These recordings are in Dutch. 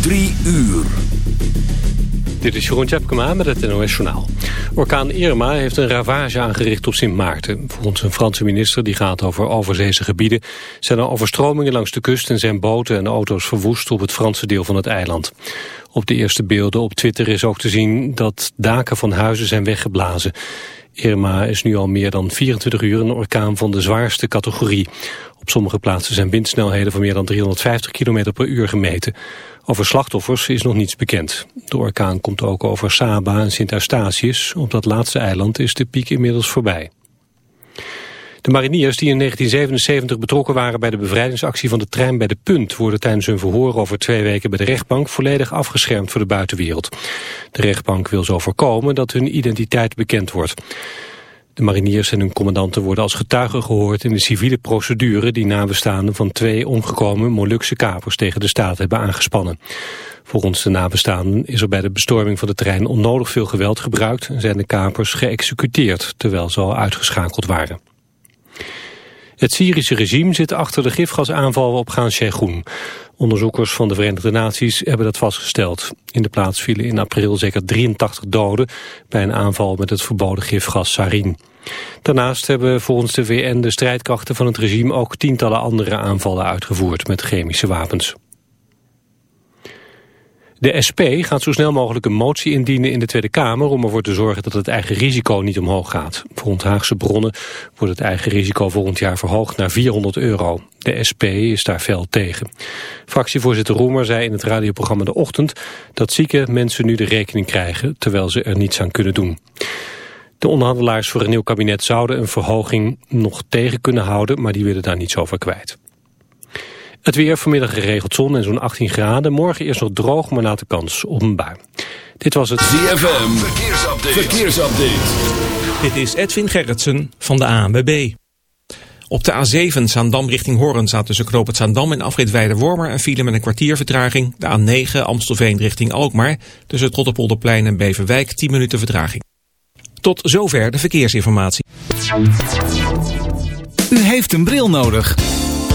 Drie uur. Dit is Jeroen Tjepkema met het NOS Journaal. Orkaan Irma heeft een ravage aangericht op Sint Maarten. Volgens een Franse minister die gaat over overzeese gebieden... zijn er overstromingen langs de kust en zijn boten en auto's verwoest... op het Franse deel van het eiland. Op de eerste beelden op Twitter is ook te zien dat daken van huizen zijn weggeblazen. Irma is nu al meer dan 24 uur een orkaan van de zwaarste categorie. Op sommige plaatsen zijn windsnelheden van meer dan 350 km per uur gemeten. Over slachtoffers is nog niets bekend. De orkaan komt ook over Saba en Sint Eustatius. Op dat laatste eiland is de piek inmiddels voorbij. De mariniers die in 1977 betrokken waren bij de bevrijdingsactie van de trein bij de Punt... worden tijdens hun verhoor over twee weken bij de rechtbank volledig afgeschermd voor de buitenwereld. De rechtbank wil zo voorkomen dat hun identiteit bekend wordt. De mariniers en hun commandanten worden als getuigen gehoord in de civiele procedure die nabestaanden van twee omgekomen Molukse kapers tegen de staat hebben aangespannen. Volgens de nabestaanden is er bij de bestorming van de trein onnodig veel geweld gebruikt en zijn de kapers geëxecuteerd terwijl ze al uitgeschakeld waren. Het Syrische regime zit achter de gifgasaanval op Gaan Sheikhoun. Onderzoekers van de Verenigde Naties hebben dat vastgesteld. In de plaats vielen in april zeker 83 doden bij een aanval met het verboden gifgas sarin. Daarnaast hebben volgens de VN de strijdkrachten van het regime ook tientallen andere aanvallen uitgevoerd met chemische wapens. De SP gaat zo snel mogelijk een motie indienen in de Tweede Kamer om ervoor te zorgen dat het eigen risico niet omhoog gaat. Volgens Haagse bronnen wordt het eigen risico volgend jaar verhoogd naar 400 euro. De SP is daar fel tegen. Fractievoorzitter Roemer zei in het radioprogramma De Ochtend dat zieke mensen nu de rekening krijgen terwijl ze er niets aan kunnen doen. De onderhandelaars voor een nieuw kabinet zouden een verhoging nog tegen kunnen houden, maar die willen daar niets over kwijt. Het weer vanmiddag geregeld zon en zo'n 18 graden. Morgen eerst nog droog, maar later kans op een bui. Dit was het ZFM. Verkeersupdate. Verkeersupdate. Dit is Edwin Gerritsen van de ANWB. Op de A7 Zaandam richting Hoorn staat tussen Knoop het Zaandam en afrit Wormer een file met een kwartier vertraging. De A9 Amstelveen richting Alkmaar tussen Trotterpolderplein en Beverwijk 10 minuten vertraging. Tot zover de verkeersinformatie. U heeft een bril nodig.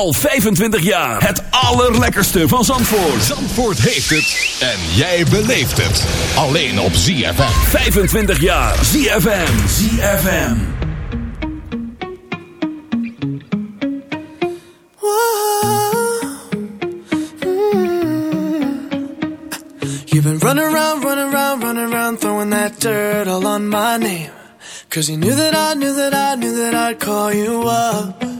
Al 25 jaar. Het allerlekkerste van Zandvoort. Zandvoort heeft het. En jij beleeft het. Alleen op ZFM. 25 jaar. ZFM. ZFM. You've been running around, running around, running around, throwing that dirt all on my name. Cause you knew that I knew that I knew that I'd call you up.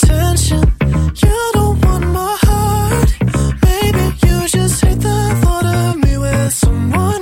someone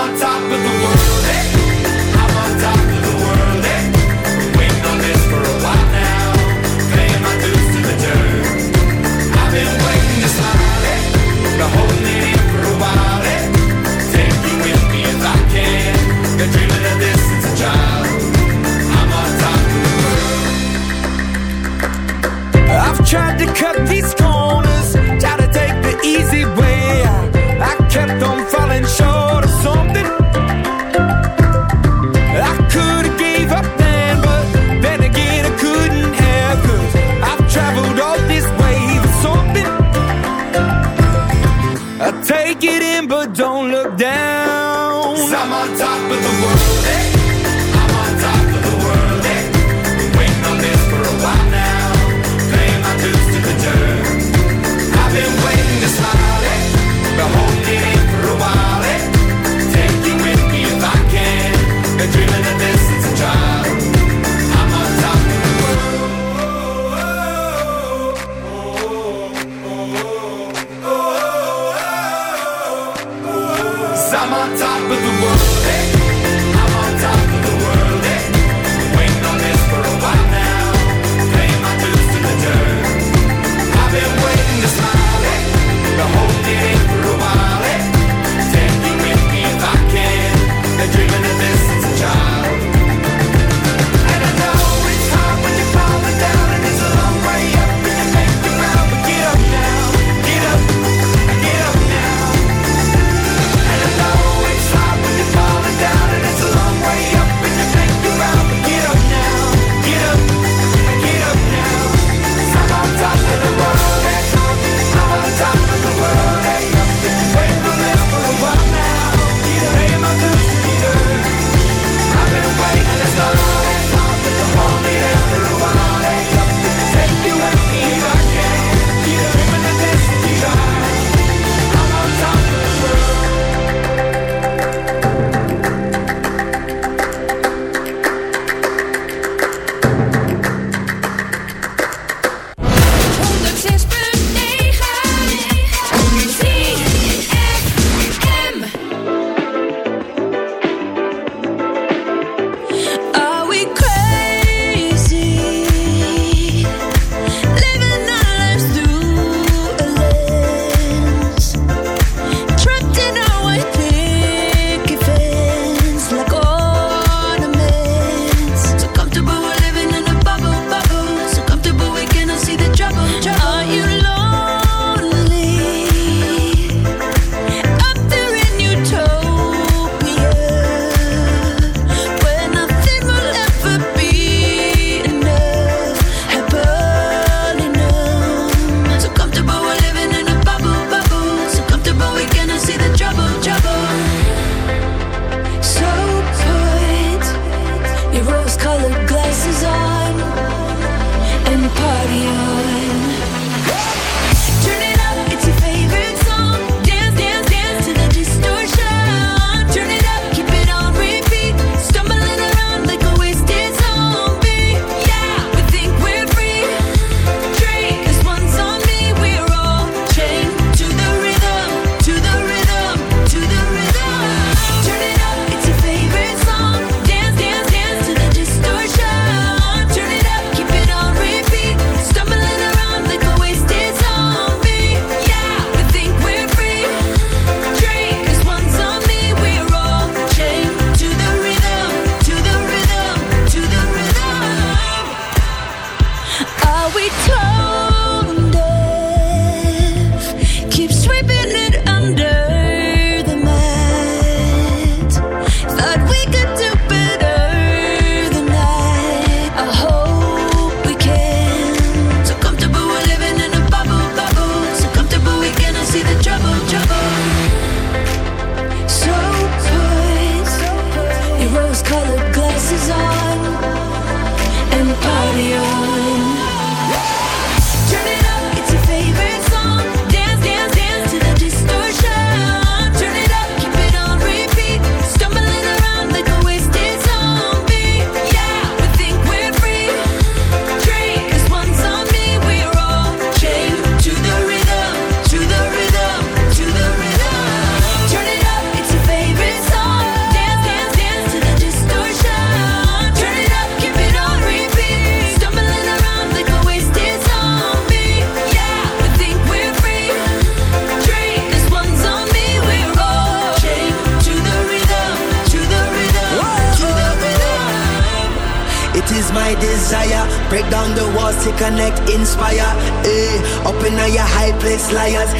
on top of the world,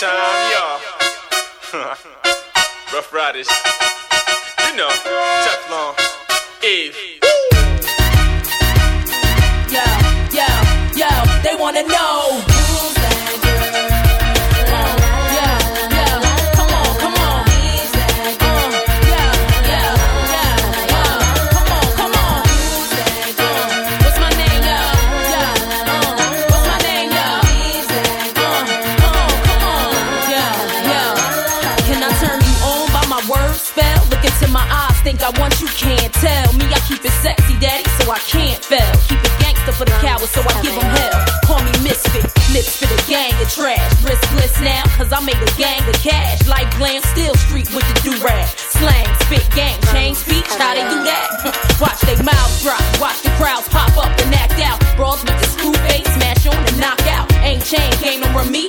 Time, y'all. Rough Riders. You know, Teflon, Eve. So I give them hell. Call me misfit, lips for the gang of trash. Riskless now, cause I made a gang of cash. Like glam, still street with the do-rag. Slang, spit, gang, change speech, how they do that? Watch they mouths drop, watch the crowds pop up and act out. Brawls with the screw face, smash on and knock out. Ain't chain, game over me,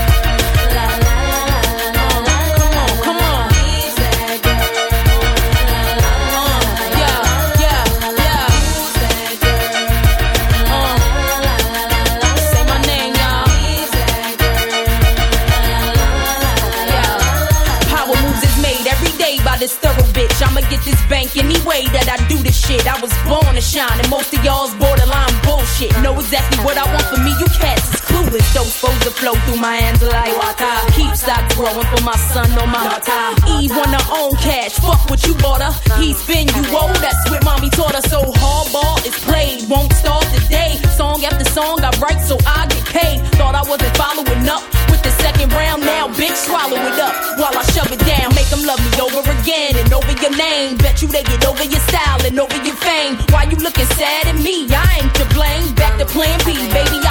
Growing for my son on my time. Eve her own cash, fuck what you bought her. He spin you old, that's what mommy taught her. So hardball is played, won't start today. Song after song I write so I get paid. Thought I wasn't following up with the second round, now bitch swallow it up while I shove it down. Make them love me over again and over your name. Bet you they get over your style and over your fame. Why you looking sad at me? I ain't to blame. Back to plan B, baby, I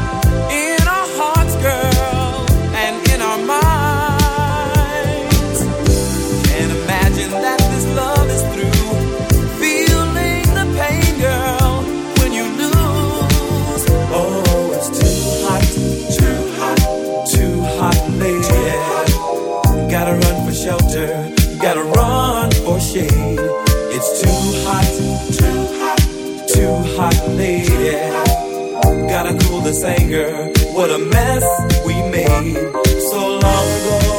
need. Gotta cool this anger. What a mess we made so long ago.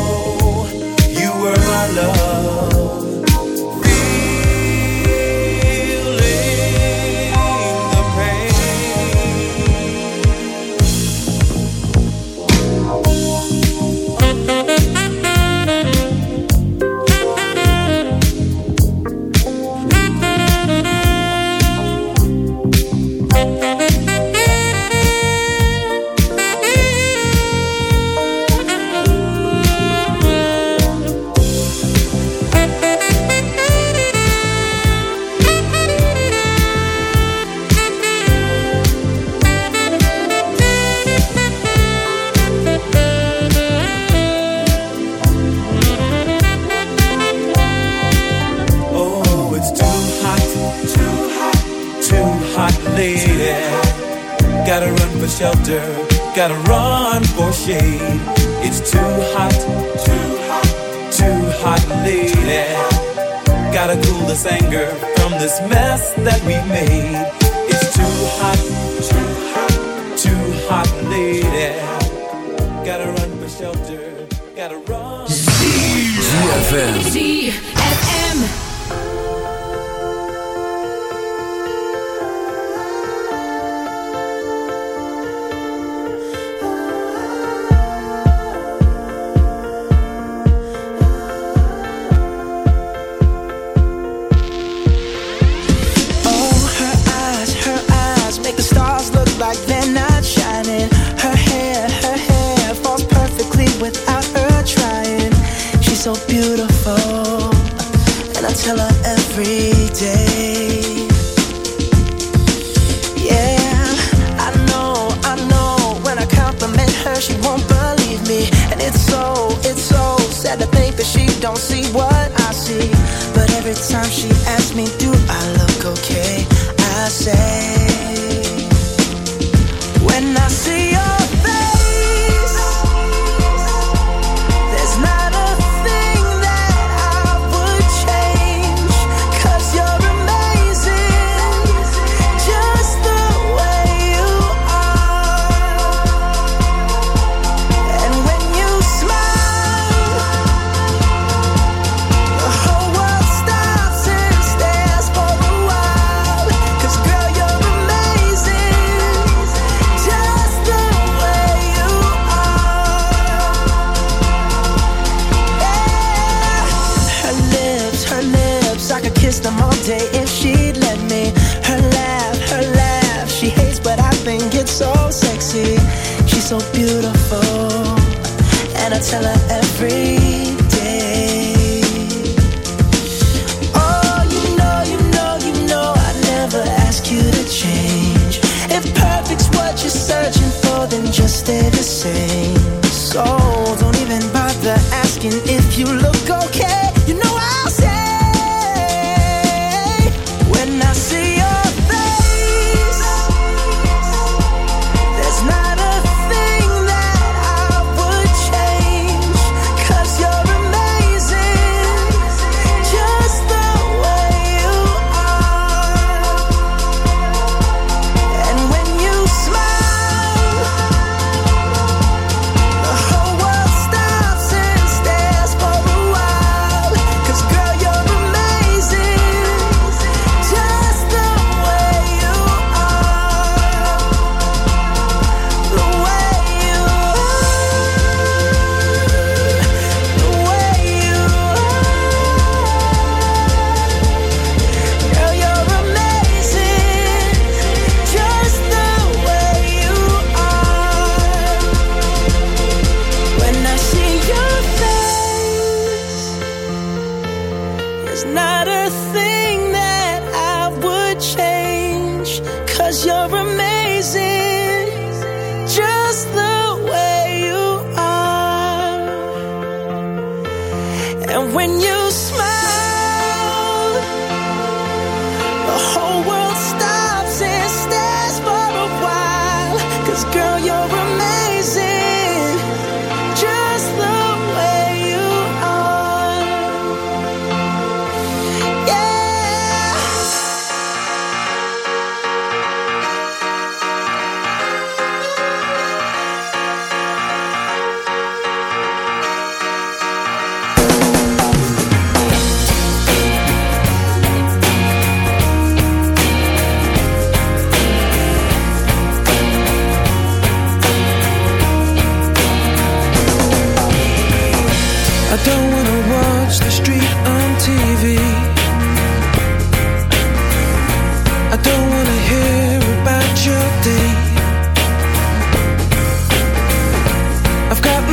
free.